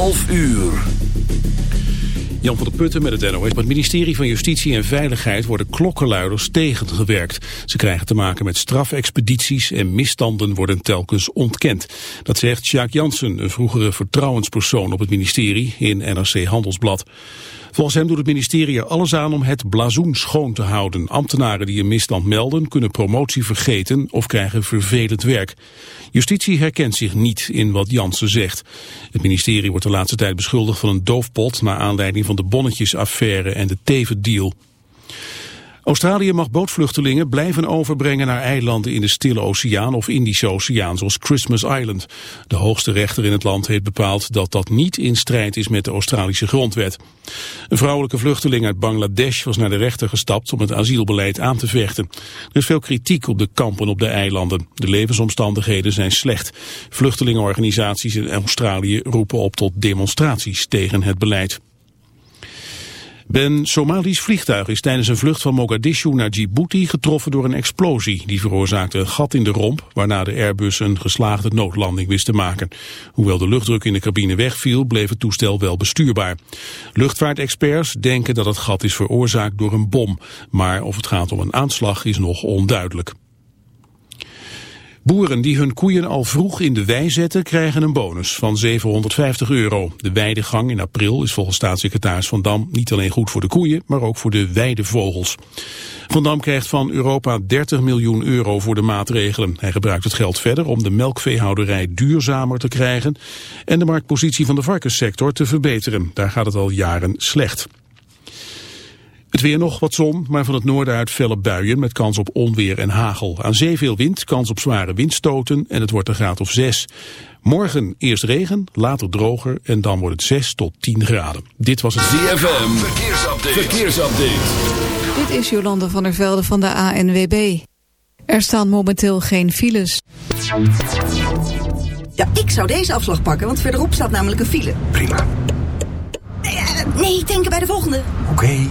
11 uur. Jan van der Putten met het NOS. Op het ministerie van Justitie en Veiligheid worden klokkenluiders tegengewerkt. Ze krijgen te maken met strafexpedities en misstanden worden telkens ontkend. Dat zegt Sjaak Jansen, een vroegere vertrouwenspersoon op het ministerie in NRC Handelsblad. Volgens hem doet het ministerie er alles aan om het blazoen schoon te houden. Ambtenaren die een misstand melden kunnen promotie vergeten of krijgen vervelend werk. Justitie herkent zich niet in wat Jansen zegt. Het ministerie wordt de laatste tijd beschuldigd van een doofpot... naar aanleiding van de bonnetjesaffaire en de tevendeal. Australië mag bootvluchtelingen blijven overbrengen naar eilanden in de Stille Oceaan of Indische Oceaan, zoals Christmas Island. De hoogste rechter in het land heeft bepaald dat dat niet in strijd is met de Australische grondwet. Een vrouwelijke vluchteling uit Bangladesh was naar de rechter gestapt om het asielbeleid aan te vechten. Er is veel kritiek op de kampen op de eilanden. De levensomstandigheden zijn slecht. Vluchtelingenorganisaties in Australië roepen op tot demonstraties tegen het beleid. Ben Somalisch vliegtuig is tijdens een vlucht van Mogadishu naar Djibouti getroffen door een explosie. Die veroorzaakte een gat in de romp, waarna de Airbus een geslaagde noodlanding wist te maken. Hoewel de luchtdruk in de cabine wegviel, bleef het toestel wel bestuurbaar. Luchtvaartexperts denken dat het gat is veroorzaakt door een bom. Maar of het gaat om een aanslag is nog onduidelijk. Boeren die hun koeien al vroeg in de wei zetten krijgen een bonus van 750 euro. De weidegang in april is volgens staatssecretaris Van Dam niet alleen goed voor de koeien, maar ook voor de weidevogels. Van Dam krijgt van Europa 30 miljoen euro voor de maatregelen. Hij gebruikt het geld verder om de melkveehouderij duurzamer te krijgen en de marktpositie van de varkenssector te verbeteren. Daar gaat het al jaren slecht. Het weer nog wat zon, maar van het noorden uit felle buien met kans op onweer en hagel. Aan zee veel wind, kans op zware windstoten en het wordt een graad of 6. Morgen eerst regen, later droger en dan wordt het 6 tot 10 graden. Dit was het ZFM, verkeersupdate. verkeersupdate. Dit is Jolanda van der Velde van de ANWB. Er staan momenteel geen files. Ja, ik zou deze afslag pakken, want verderop staat namelijk een file. Prima. Nee, uh, nee ik denk bij de volgende. Oké.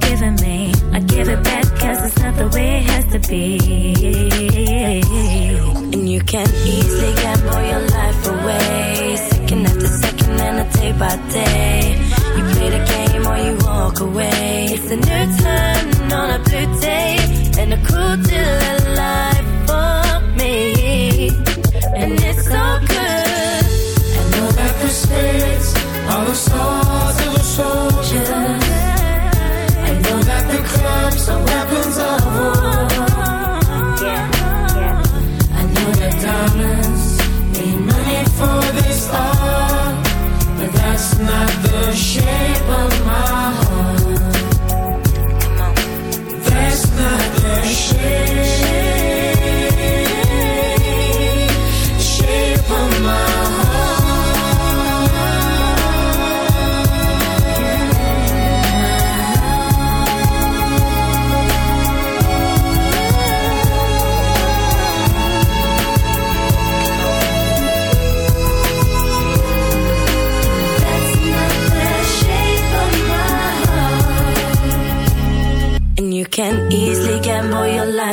you're me. I give it back cause it's not the way it has to be. And you can easily get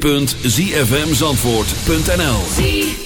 www.zfmzandvoort.nl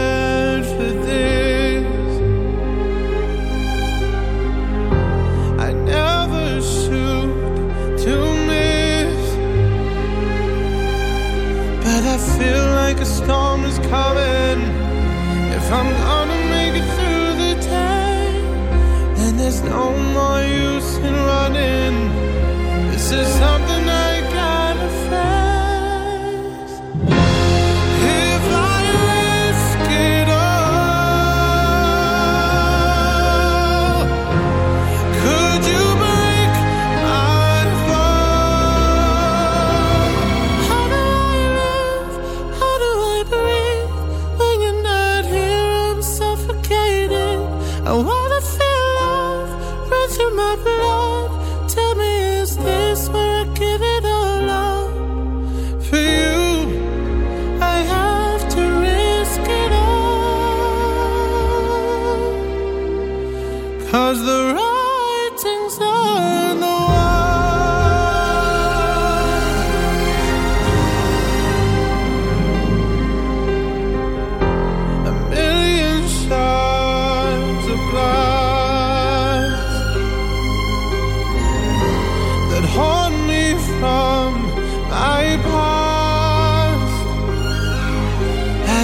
I'm gonna make it through the time And there's no more use in running. This is something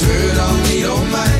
treur dan niet om mij.